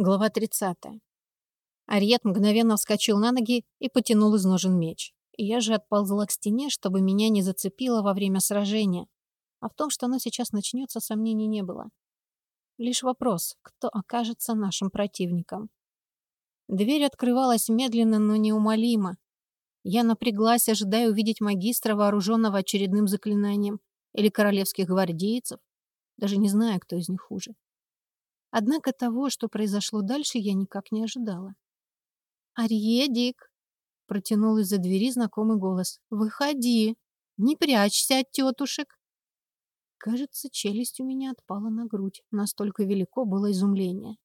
Глава 30. Ариет мгновенно вскочил на ноги и потянул из ножен меч. Я же отползла к стене, чтобы меня не зацепило во время сражения. А в том, что оно сейчас начнется, сомнений не было. Лишь вопрос, кто окажется нашим противником. Дверь открывалась медленно, но неумолимо. Я напряглась, ожидая увидеть магистра, вооруженного очередным заклинанием, или королевских гвардейцев. Даже не знаю, кто из них хуже. Однако того, что произошло дальше, я никак не ожидала. «Арьедик!» — протянул из-за двери знакомый голос. «Выходи! Не прячься от тетушек!» Кажется, челюсть у меня отпала на грудь. Настолько велико было изумление.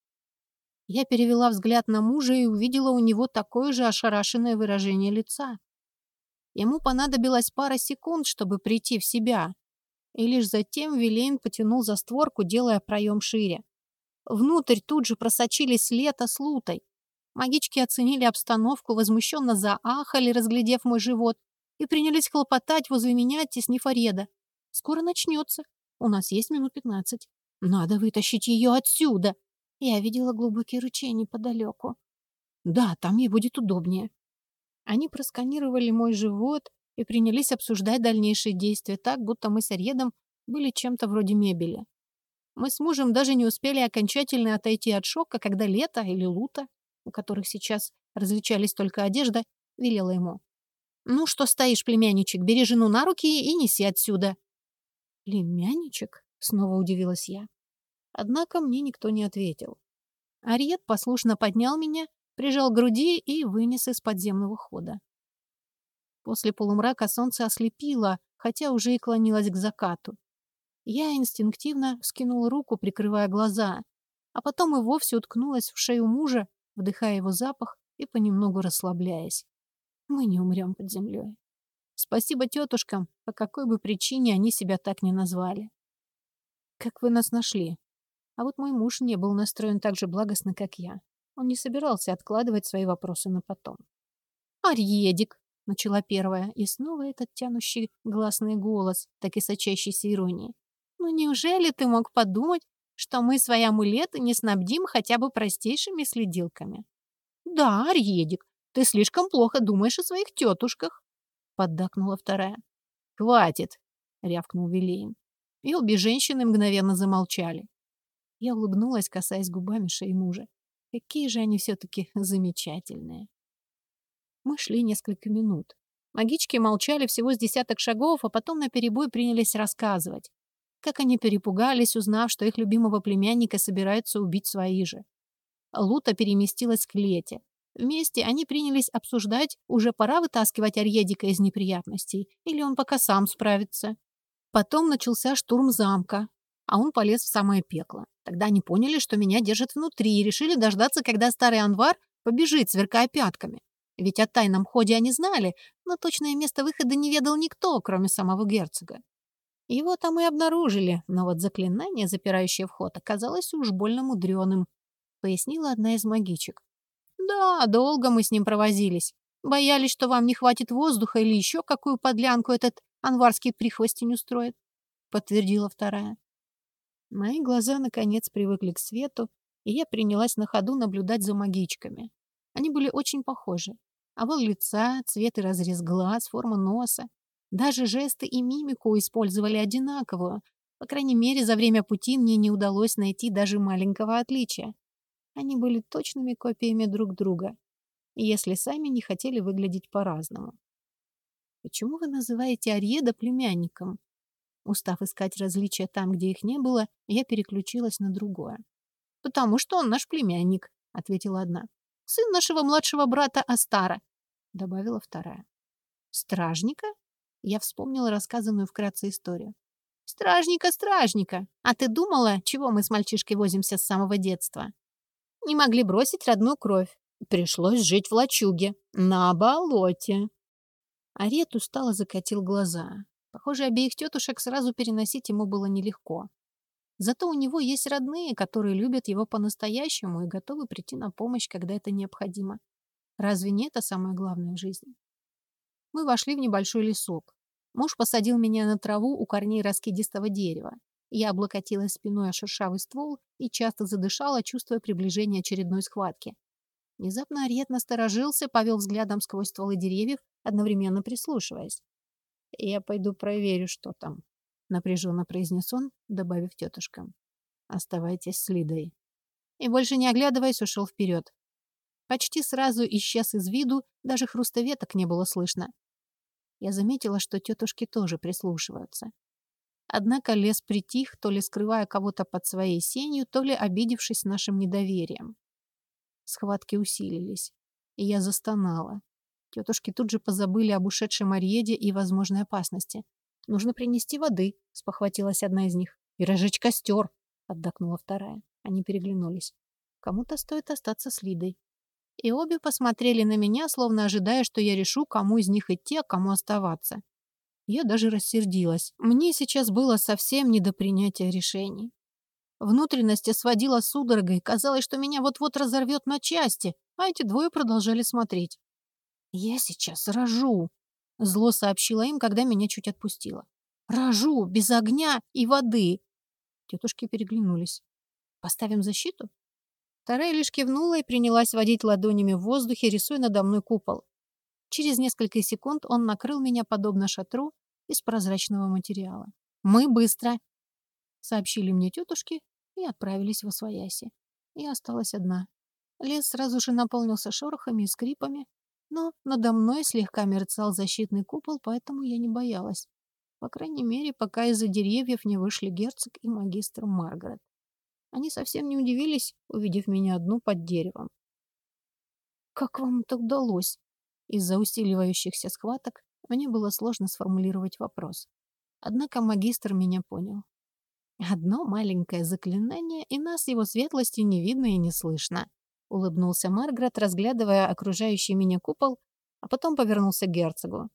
Я перевела взгляд на мужа и увидела у него такое же ошарашенное выражение лица. Ему понадобилось пара секунд, чтобы прийти в себя. И лишь затем Вилейн потянул за створку, делая проем шире. Внутрь тут же просочились Лето с Лутой. Магички оценили обстановку, возмущенно заахали, разглядев мой живот, и принялись хлопотать возле меня, оттеснив Ореда. «Скоро начнется. У нас есть минут пятнадцать. Надо вытащить ее отсюда!» Я видела глубокий ручей неподалеку. «Да, там ей будет удобнее». Они просканировали мой живот и принялись обсуждать дальнейшие действия так, будто мы с Аредом были чем-то вроде мебели. Мы с мужем даже не успели окончательно отойти от шока, когда Лето или Лута, у которых сейчас различались только одежда, велела ему. «Ну что стоишь, племянничек, бери жену на руки и неси отсюда». «Племянничек?» — снова удивилась я. Однако мне никто не ответил. Ариет послушно поднял меня, прижал к груди и вынес из подземного хода. После полумрака солнце ослепило, хотя уже и клонилось к закату. Я инстинктивно скинула руку, прикрывая глаза, а потом и вовсе уткнулась в шею мужа, вдыхая его запах и понемногу расслабляясь. Мы не умрем под землей. Спасибо тетушкам, по какой бы причине они себя так не назвали. Как вы нас нашли? А вот мой муж не был настроен так же благостно, как я. Он не собирался откладывать свои вопросы на потом. «Арьедик!» — начала первая, и снова этот тянущий гласный голос, так и сочащийся иронией. Ну неужели ты мог подумать, что мы свои амулеты не снабдим хотя бы простейшими следилками? Да, Арьедик, ты слишком плохо думаешь о своих тетушках, поддакнула вторая. Хватит, рявкнул Вилейн. И обе женщины мгновенно замолчали. Я улыбнулась, касаясь губами шеи мужа. Какие же они все-таки замечательные. Мы шли несколько минут. Магички молчали всего с десяток шагов, а потом наперебой принялись рассказывать. Как они перепугались, узнав, что их любимого племянника собираются убить свои же. Лута переместилась к Лете. Вместе они принялись обсуждать, уже пора вытаскивать Арьедика из неприятностей, или он пока сам справится. Потом начался штурм замка, а он полез в самое пекло. Тогда они поняли, что меня держат внутри, и решили дождаться, когда старый Анвар побежит, сверкая пятками. Ведь о тайном ходе они знали, но точное место выхода не ведал никто, кроме самого герцога. Его там и обнаружили, но вот заклинание, запирающее вход, оказалось уж больно мудреным, пояснила одна из магичек. Да, долго мы с ним провозились. Боялись, что вам не хватит воздуха или еще какую подлянку этот анварский прихвостень устроит, подтвердила вторая. Мои глаза, наконец, привыкли к свету, и я принялась на ходу наблюдать за магичками. Они были очень похожи. Овал лица, цвет и разрез глаз, форма носа. Даже жесты и мимику использовали одинаковую. По крайней мере, за время пути мне не удалось найти даже маленького отличия. Они были точными копиями друг друга, если сами не хотели выглядеть по-разному. Почему вы называете Арьеда племянником? Устав искать различия там, где их не было, я переключилась на другое. «Потому что он наш племянник», — ответила одна. «Сын нашего младшего брата Астара», — добавила вторая. «Стражника?» Я вспомнила рассказанную вкратце историю. «Стражника, стражника! А ты думала, чего мы с мальчишкой возимся с самого детства? Не могли бросить родную кровь. Пришлось жить в лачуге, на болоте». Арет устало закатил глаза. Похоже, обеих тетушек сразу переносить ему было нелегко. Зато у него есть родные, которые любят его по-настоящему и готовы прийти на помощь, когда это необходимо. Разве не это самое главное в жизни? Мы вошли в небольшой лесок. Муж посадил меня на траву у корней раскидистого дерева. Я облокотилась спиной о шершавый ствол и часто задышала, чувствуя приближение очередной схватки. Внезапно Ариет насторожился, повел взглядом сквозь стволы деревьев, одновременно прислушиваясь. «Я пойду проверю, что там», — напряженно произнес он, добавив тетушкам. «Оставайтесь с Лидой». И больше не оглядываясь, ушел вперед. Почти сразу исчез из виду, даже хруста веток не было слышно. Я заметила, что тетушки тоже прислушиваются. Однако лес притих, то ли скрывая кого-то под своей сенью, то ли обидевшись нашим недоверием. Схватки усилились, и я застонала. Тетушки тут же позабыли об ушедшей Марьеде и возможной опасности. «Нужно принести воды», — спохватилась одна из них. «И разжечь костер», — отдохнула вторая. Они переглянулись. «Кому-то стоит остаться с Лидой». И обе посмотрели на меня, словно ожидая, что я решу, кому из них идти, а кому оставаться. Я даже рассердилась. Мне сейчас было совсем не до принятия решений. Внутренности сводила судорогой, казалось, что меня вот-вот разорвет на части, а эти двое продолжали смотреть. «Я сейчас рожу», — зло сообщила им, когда меня чуть отпустило. «Рожу, без огня и воды». Тетушки переглянулись. «Поставим защиту?» Вторая лишь кивнула и принялась водить ладонями в воздухе, рисуя надо мной купол. Через несколько секунд он накрыл меня подобно шатру из прозрачного материала. «Мы быстро!» — сообщили мне тетушки и отправились в Освояси. Я осталась одна. Лес сразу же наполнился шорохами и скрипами, но надо мной слегка мерцал защитный купол, поэтому я не боялась. По крайней мере, пока из-за деревьев не вышли герцог и магистр Маргарет. Они совсем не удивились, увидев меня одну под деревом. «Как вам это удалось?» Из-за усиливающихся схваток мне было сложно сформулировать вопрос. Однако магистр меня понял. «Одно маленькое заклинание, и нас его светлости не видно и не слышно», — улыбнулся Маргарет, разглядывая окружающий меня купол, а потом повернулся к герцогу.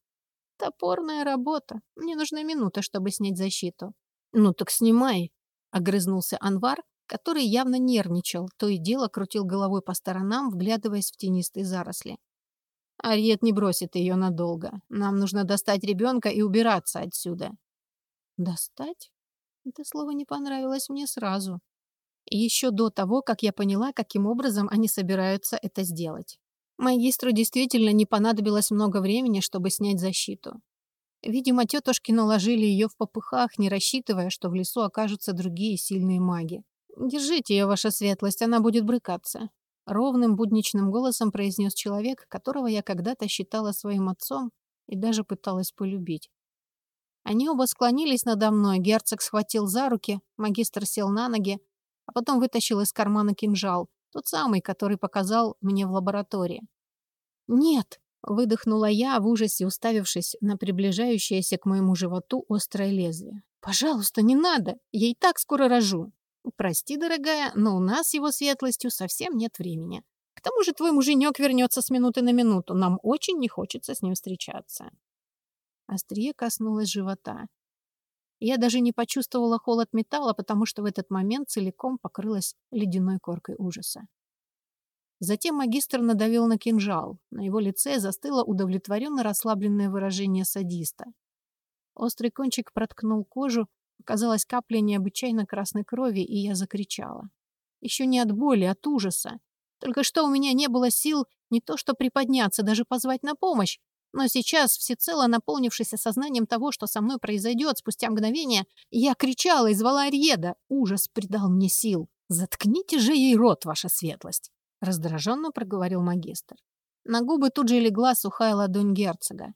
«Топорная работа. Мне нужна минута, чтобы снять защиту». «Ну так снимай», — огрызнулся Анвар, который явно нервничал, то и дело крутил головой по сторонам, вглядываясь в тенистые заросли. Ариет не бросит ее надолго. Нам нужно достать ребенка и убираться отсюда. Достать? Это слово не понравилось мне сразу. Еще до того, как я поняла, каким образом они собираются это сделать. Магистру действительно не понадобилось много времени, чтобы снять защиту. Видимо, тетушки наложили ее в попыхах, не рассчитывая, что в лесу окажутся другие сильные маги. «Держите ее, ваша светлость, она будет брыкаться», — ровным будничным голосом произнес человек, которого я когда-то считала своим отцом и даже пыталась полюбить. Они оба склонились надо мной, герцог схватил за руки, магистр сел на ноги, а потом вытащил из кармана кинжал, тот самый, который показал мне в лаборатории. «Нет!» — выдохнула я, в ужасе уставившись на приближающееся к моему животу острое лезвие. «Пожалуйста, не надо! Я и так скоро рожу!» «Прости, дорогая, но у нас его светлостью совсем нет времени. К тому же твой муженек вернется с минуты на минуту. Нам очень не хочется с ним встречаться». Острие коснулось живота. Я даже не почувствовала холод металла, потому что в этот момент целиком покрылась ледяной коркой ужаса. Затем магистр надавил на кинжал. На его лице застыло удовлетворенно расслабленное выражение садиста. Острый кончик проткнул кожу, Показалась капля необычайно красной крови, и я закричала. Еще не от боли, а от ужаса. Только что у меня не было сил не то что приподняться, даже позвать на помощь. Но сейчас, всецело наполнившись осознанием того, что со мной произойдет спустя мгновение, я кричала и звала Арьеда. Ужас придал мне сил. «Заткните же ей рот, ваша светлость!» Раздраженно проговорил магистр. На губы тут же легла сухая ладонь герцога.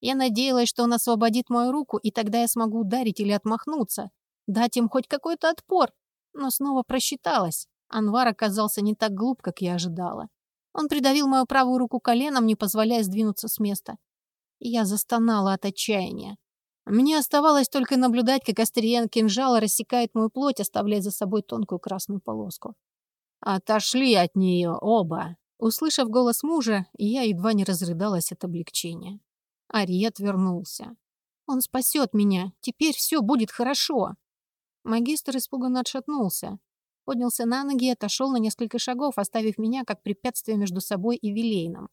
Я надеялась, что он освободит мою руку, и тогда я смогу ударить или отмахнуться, дать им хоть какой-то отпор. Но снова просчиталась. Анвар оказался не так глуп, как я ожидала. Он придавил мою правую руку коленом, не позволяя сдвинуться с места. я застонала от отчаяния. Мне оставалось только наблюдать, как острие кинжала рассекает мою плоть, оставляя за собой тонкую красную полоску. «Отошли от нее оба!» Услышав голос мужа, я едва не разрыдалась от облегчения. Ариет вернулся. Он спасет меня. Теперь все будет хорошо. Магистр испуганно отшатнулся. Поднялся на ноги и отошел на несколько шагов, оставив меня как препятствие между собой и Вилейном.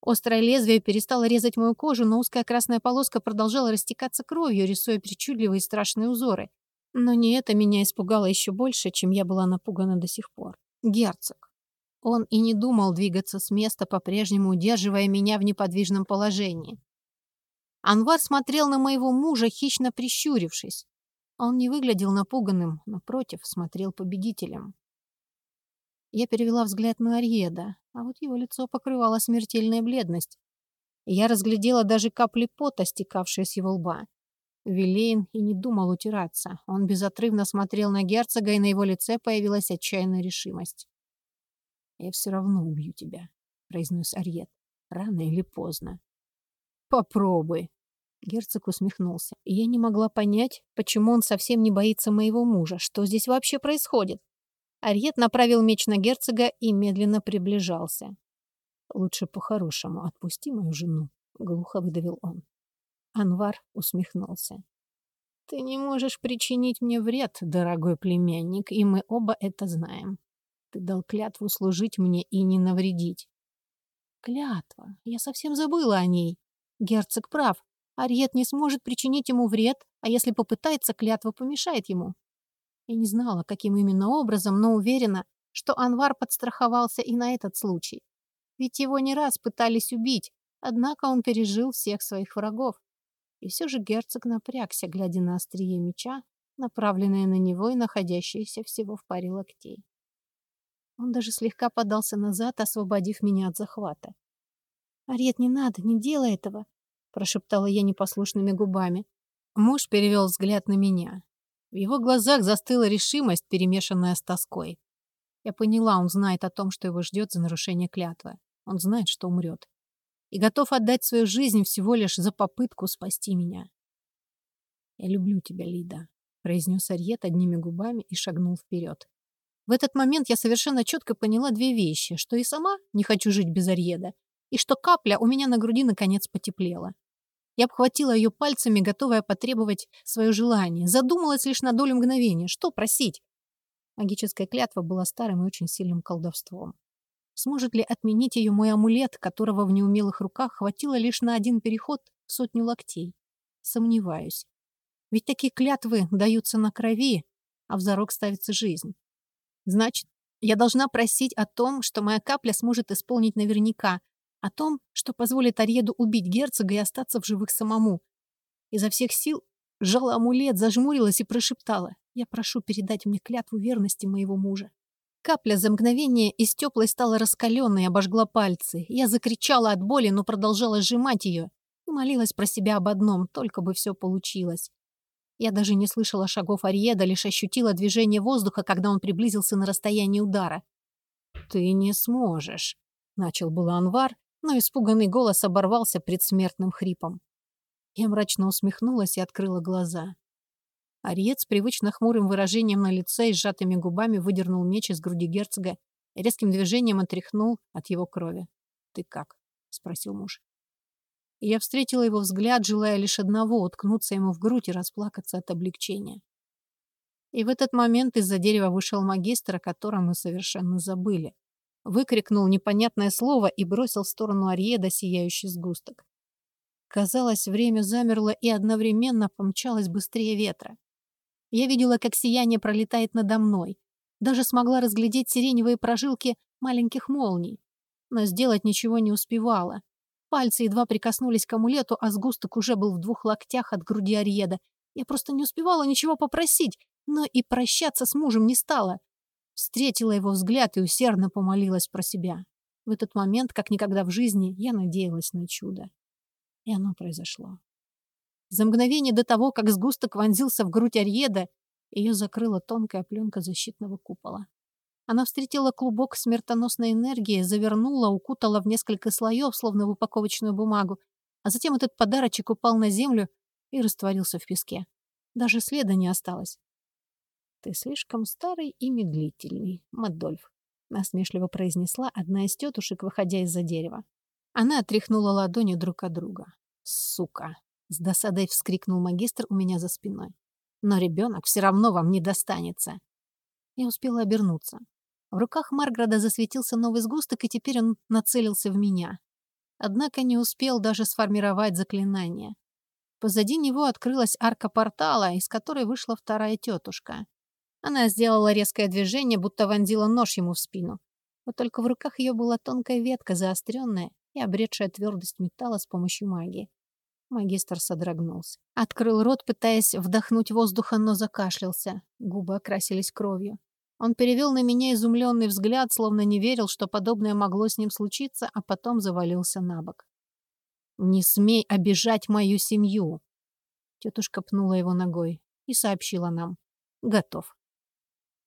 Острое лезвие перестало резать мою кожу, но узкая красная полоска продолжала растекаться кровью, рисуя причудливые и страшные узоры. Но не это меня испугало еще больше, чем я была напугана до сих пор. Герцог. Он и не думал двигаться с места, по-прежнему удерживая меня в неподвижном положении. Анвар смотрел на моего мужа, хищно прищурившись. Он не выглядел напуганным, напротив, смотрел победителем. Я перевела взгляд на Арьеда, а вот его лицо покрывала смертельная бледность. Я разглядела даже капли пота, стекавшие с его лба. Вилейн и не думал утираться. Он безотрывно смотрел на герцога, и на его лице появилась отчаянная решимость. «Я все равно убью тебя», — произнес Арьет. «Рано или поздно». «Попробуй», — герцог усмехнулся. И я не могла понять, почему он совсем не боится моего мужа. Что здесь вообще происходит? Арьет направил меч на герцога и медленно приближался. «Лучше по-хорошему отпусти мою жену», — глухо выдавил он. Анвар усмехнулся. «Ты не можешь причинить мне вред, дорогой племянник, и мы оба это знаем. Ты дал клятву служить мне и не навредить». «Клятва? Я совсем забыла о ней. Герцог прав. Ариет не сможет причинить ему вред, а если попытается, клятва помешает ему». Я не знала, каким именно образом, но уверена, что Анвар подстраховался и на этот случай. Ведь его не раз пытались убить, однако он пережил всех своих врагов. И все же герцог напрягся, глядя на острие меча, направленное на него и находящееся всего в паре локтей. Он даже слегка подался назад, освободив меня от захвата. «Арет, не надо, не делай этого!» — прошептала я непослушными губами. Муж перевел взгляд на меня. В его глазах застыла решимость, перемешанная с тоской. Я поняла, он знает о том, что его ждет за нарушение клятвы. Он знает, что умрет и готов отдать свою жизнь всего лишь за попытку спасти меня. «Я люблю тебя, Лида», — произнес Арьет одними губами и шагнул вперед. В этот момент я совершенно четко поняла две вещи, что и сама не хочу жить без Арьеда, и что капля у меня на груди наконец потеплела. Я обхватила ее пальцами, готовая потребовать свое желание. Задумалась лишь на долю мгновения. Что просить? Магическая клятва была старым и очень сильным колдовством. Сможет ли отменить ее мой амулет, которого в неумелых руках хватило лишь на один переход в сотню локтей? Сомневаюсь. Ведь такие клятвы даются на крови, а в зарок ставится жизнь. Значит, я должна просить о том, что моя капля сможет исполнить наверняка, о том, что позволит Арьеду убить герцога и остаться в живых самому. Изо всех сил сжала амулет, зажмурилась и прошептала. «Я прошу передать мне клятву верности моего мужа». Капля за мгновение из теплой стала раскаленной и обожгла пальцы. Я закричала от боли, но продолжала сжимать ее. И молилась про себя об одном, только бы все получилось. Я даже не слышала шагов Ариеда, лишь ощутила движение воздуха, когда он приблизился на расстояние удара. «Ты не сможешь», — начал было Анвар, но испуганный голос оборвался предсмертным хрипом. Я мрачно усмехнулась и открыла глаза. Ариет с привычно хмурым выражением на лице и сжатыми губами выдернул меч из груди герцога и резким движением отряхнул от его крови. «Ты как?» — спросил муж. И я встретила его взгляд, желая лишь одного — уткнуться ему в грудь и расплакаться от облегчения. И в этот момент из-за дерева вышел магистр, о котором мы совершенно забыли. Выкрикнул непонятное слово и бросил в сторону Ариеда сияющий сгусток. Казалось, время замерло и одновременно помчалось быстрее ветра. Я видела, как сияние пролетает надо мной. Даже смогла разглядеть сиреневые прожилки маленьких молний. Но сделать ничего не успевала. Пальцы едва прикоснулись к амулету, а сгусток уже был в двух локтях от груди Ариеда. Я просто не успевала ничего попросить, но и прощаться с мужем не стала. Встретила его взгляд и усердно помолилась про себя. В этот момент, как никогда в жизни, я надеялась на чудо. И оно произошло. За мгновение до того, как сгусток вонзился в грудь Арьеда, ее закрыла тонкая пленка защитного купола. Она встретила клубок смертоносной энергии, завернула, укутала в несколько слоев, словно в упаковочную бумагу, а затем этот подарочек упал на землю и растворился в песке. Даже следа не осталось. «Ты слишком старый и медлительный, Мадольф», — насмешливо произнесла одна из тетушек, выходя из-за дерева. Она отряхнула ладони друг от друга. «Сука!» С досадой вскрикнул магистр у меня за спиной. Но ребенок все равно вам не достанется. Я успела обернуться. В руках Марграда засветился новый сгусток, и теперь он нацелился в меня. Однако не успел даже сформировать заклинание. Позади него открылась арка портала, из которой вышла вторая тетушка. Она сделала резкое движение, будто вонзила нож ему в спину. Вот только в руках ее была тонкая ветка, заостренная и обретшая твердость металла с помощью магии. Магистр содрогнулся. Открыл рот, пытаясь вдохнуть воздуха, но закашлялся. Губы окрасились кровью. Он перевел на меня изумленный взгляд, словно не верил, что подобное могло с ним случиться, а потом завалился на бок. «Не смей обижать мою семью!» Тетушка пнула его ногой и сообщила нам. «Готов».